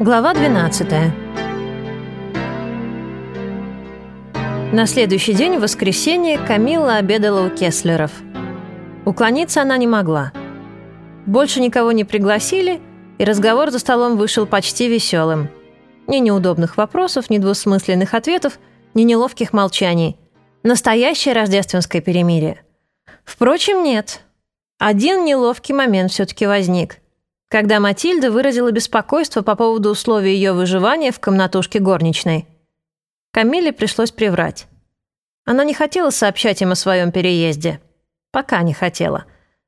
Глава 12. На следующий день, в воскресенье, Камилла обедала у Кеслеров. Уклониться она не могла. Больше никого не пригласили, и разговор за столом вышел почти веселым. Ни неудобных вопросов, ни двусмысленных ответов, ни неловких молчаний. Настоящее рождественское перемирие. Впрочем, нет. Один неловкий момент все-таки возник – когда Матильда выразила беспокойство по поводу условий ее выживания в комнатушке горничной. Камиле пришлось приврать. Она не хотела сообщать им о своем переезде. Пока не хотела.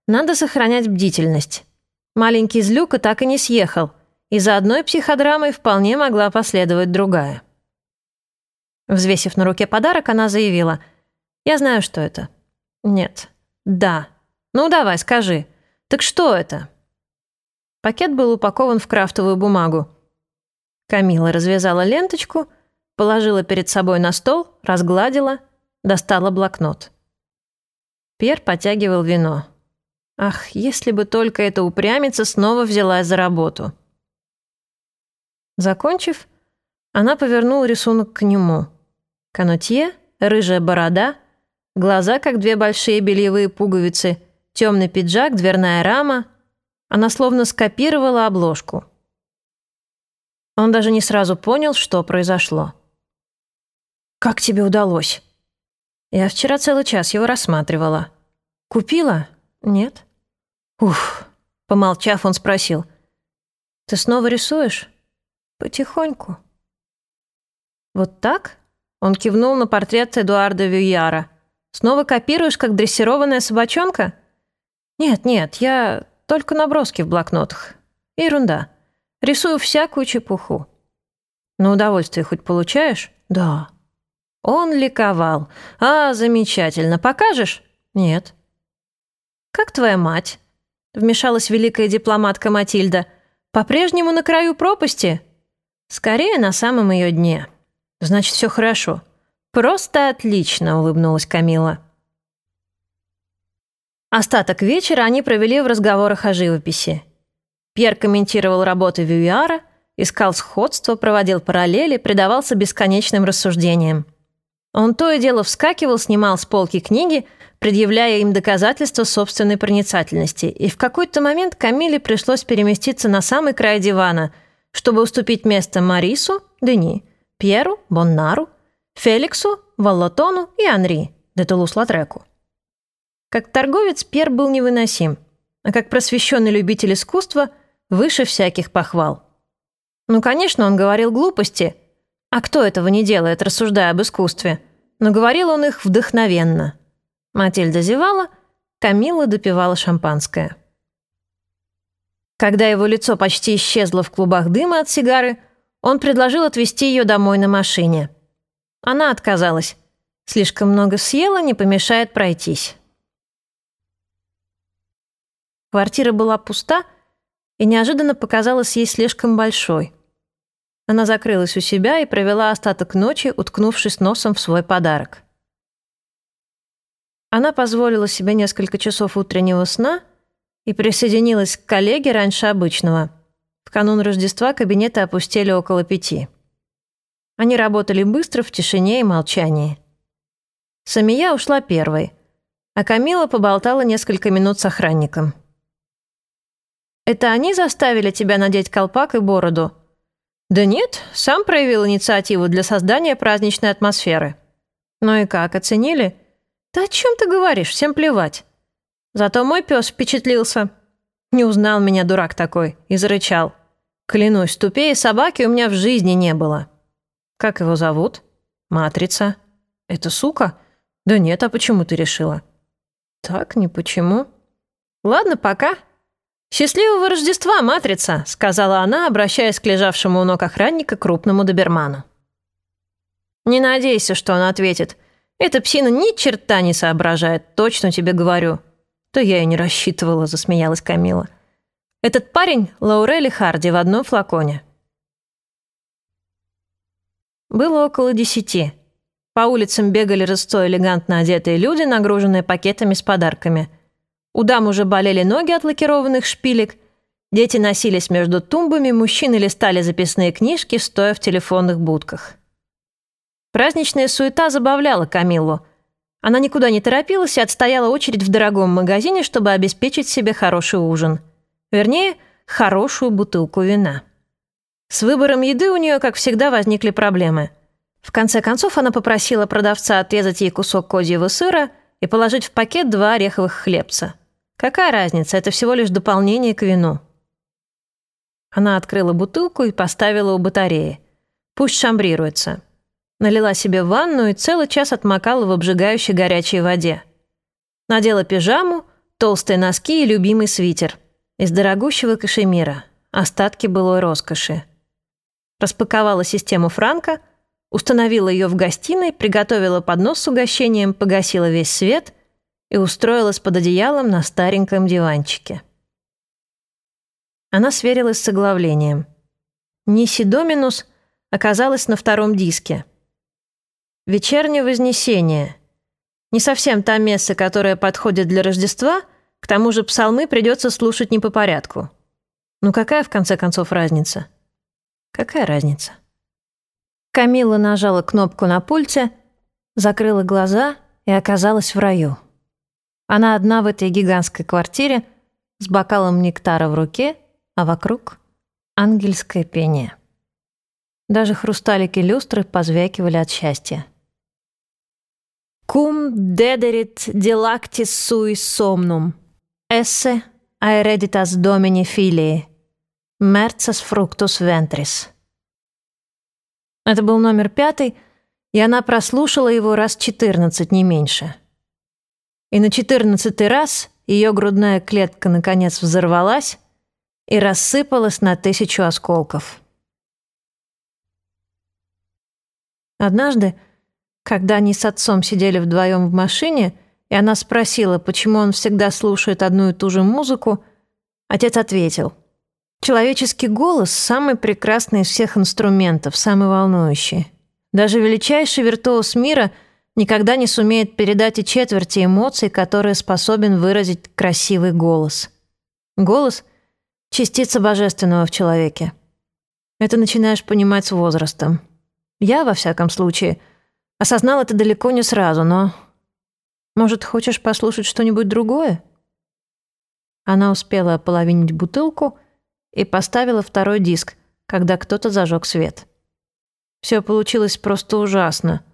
Надо сохранять бдительность. Маленький злюка так и не съехал, и за одной психодрамой вполне могла последовать другая. Взвесив на руке подарок, она заявила. «Я знаю, что это». «Нет». «Да». «Ну, давай, скажи. Так что это?» Пакет был упакован в крафтовую бумагу. Камила развязала ленточку, положила перед собой на стол, разгладила, достала блокнот. Пьер потягивал вино. Ах, если бы только эта упрямица снова взялась за работу. Закончив, она повернула рисунок к нему. Канотье, рыжая борода, глаза, как две большие бельевые пуговицы, темный пиджак, дверная рама, она словно скопировала обложку. Он даже не сразу понял, что произошло. «Как тебе удалось?» «Я вчера целый час его рассматривала». «Купила?» «Нет». «Уф». Помолчав, он спросил. «Ты снова рисуешь?» «Потихоньку». «Вот так?» Он кивнул на портрет Эдуарда Вюяра. «Снова копируешь, как дрессированная собачонка?» «Нет, нет, я только наброски в блокнотах. Ерунда. Рисую всякую чепуху. На удовольствие хоть получаешь? Да. Он ликовал. А, замечательно. Покажешь? Нет. Как твоя мать? Вмешалась великая дипломатка Матильда. По-прежнему на краю пропасти? Скорее, на самом ее дне. Значит, все хорошо. Просто отлично, улыбнулась Камила. Остаток вечера они провели в разговорах о живописи. Пьер комментировал работы Вюяра, искал сходство, проводил параллели, предавался бесконечным рассуждениям. Он то и дело вскакивал, снимал с полки книги, предъявляя им доказательства собственной проницательности, и в какой-то момент Камиле пришлось переместиться на самый край дивана, чтобы уступить место Марису, Дени, Пьеру, Боннару, Феликсу, Валлотону и Анри, де Тулус-Латреку. Как торговец Пер был невыносим, а как просвещенный любитель искусства выше всяких похвал. Ну, конечно, он говорил глупости. А кто этого не делает, рассуждая об искусстве? Но говорил он их вдохновенно. Матильда зевала, Камила допивала шампанское. Когда его лицо почти исчезло в клубах дыма от сигары, он предложил отвезти ее домой на машине. Она отказалась. Слишком много съела, не помешает пройтись. Квартира была пуста и неожиданно показалась ей слишком большой. Она закрылась у себя и провела остаток ночи, уткнувшись носом в свой подарок. Она позволила себе несколько часов утреннего сна и присоединилась к коллеге раньше обычного. В канун Рождества кабинеты опустели около пяти. Они работали быстро, в тишине и молчании. Самия ушла первой, а Камила поболтала несколько минут с охранником. Это они заставили тебя надеть колпак и бороду?» «Да нет, сам проявил инициативу для создания праздничной атмосферы». «Ну и как, оценили?» «Да о чем ты говоришь? Всем плевать». Зато мой пес впечатлился. Не узнал меня дурак такой и зарычал. Клянусь, тупее собаки у меня в жизни не было. Как его зовут? Матрица. Это сука? Да нет, а почему ты решила? Так, не почему. Ладно, пока. «Счастливого Рождества, матрица!» — сказала она, обращаясь к лежавшему у ног охранника крупному доберману. «Не надейся, что он ответит. Эта псина ни черта не соображает, точно тебе говорю». «То я и не рассчитывала», — засмеялась Камила. «Этот парень — Лаурели Харди в одном флаконе». Было около десяти. По улицам бегали рыстой элегантно одетые люди, нагруженные пакетами с подарками — у дам уже болели ноги от лакированных шпилек, Дети носились между тумбами, мужчины листали записные книжки, стоя в телефонных будках. Праздничная суета забавляла Камиллу. Она никуда не торопилась и отстояла очередь в дорогом магазине, чтобы обеспечить себе хороший ужин. Вернее, хорошую бутылку вина. С выбором еды у нее, как всегда, возникли проблемы. В конце концов, она попросила продавца отрезать ей кусок козьего сыра и положить в пакет два ореховых хлебца. Какая разница, это всего лишь дополнение к вину. Она открыла бутылку и поставила у батареи. Пусть шамбрируется. Налила себе ванну и целый час отмокала в обжигающей горячей воде. Надела пижаму, толстые носки и любимый свитер. Из дорогущего кашемира. Остатки былой роскоши. Распаковала систему Франка, установила ее в гостиной, приготовила поднос с угощением, погасила весь свет и устроилась под одеялом на стареньком диванчике. Она сверилась с оглавлением. «Ниси Доминус» оказалась на втором диске. «Вечернее вознесение». Не совсем та месса, которая подходит для Рождества, к тому же псалмы придется слушать не по порядку. Ну какая, в конце концов, разница? Какая разница? Камила нажала кнопку на пульте, закрыла глаза и оказалась в раю. Она одна в этой гигантской квартире с бокалом нектара в руке а вокруг — ангельское пение. Даже хрусталики люстры позвякивали от счастья. «Cum dederit delactis sui somnum, esse aereditas domini filii, mercas fructus ventris». Это был номер пятый, и она прослушала его раз четырнадцать, не меньше. И на четырнадцатый раз ее грудная клетка наконец взорвалась, и рассыпалась на тысячу осколков. Однажды, когда они с отцом сидели вдвоем в машине, и она спросила, почему он всегда слушает одну и ту же музыку, отец ответил, «Человеческий голос — самый прекрасный из всех инструментов, самый волнующий. Даже величайший виртуоз мира никогда не сумеет передать и четверти эмоций, которые способен выразить красивый голос. Голос — Частица божественного в человеке. Это начинаешь понимать с возрастом. Я, во всяком случае, осознал это далеко не сразу, но... Может, хочешь послушать что-нибудь другое? Она успела ополовинить бутылку и поставила второй диск, когда кто-то зажег свет. Все получилось просто ужасно.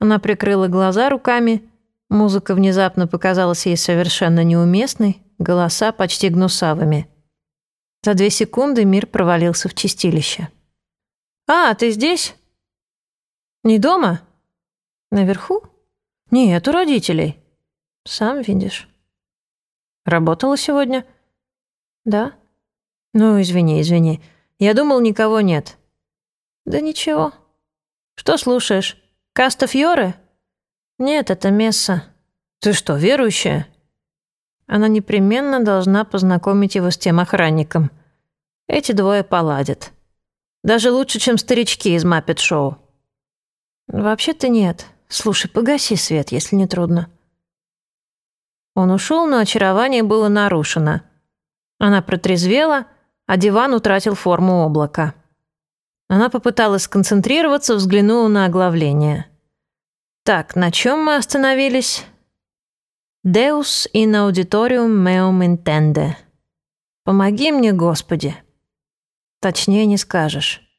Она прикрыла глаза руками, музыка внезапно показалась ей совершенно неуместной, голоса почти гнусавыми — за две секунды мир провалился в чистилище. «А, ты здесь? Не дома? Наверху? Нет, у родителей. Сам видишь. Работала сегодня? Да? Ну, извини, извини. Я думал, никого нет. Да ничего. Что слушаешь? Каста Фьоре? Нет, это Месса. Ты что, верующая? Она непременно должна познакомить его с тем охранником. Эти двое поладят. Даже лучше, чем старички из Маппет-шоу. Вообще-то нет. Слушай, погаси свет, если не трудно. Он ушел, но очарование было нарушено. Она протрезвела, а диван утратил форму облака. Она попыталась сконцентрироваться, взглянула на оглавление. Так, на чем мы остановились? Deus in auditorium meum intende. Помоги мне, Господи. Точнее не скажешь.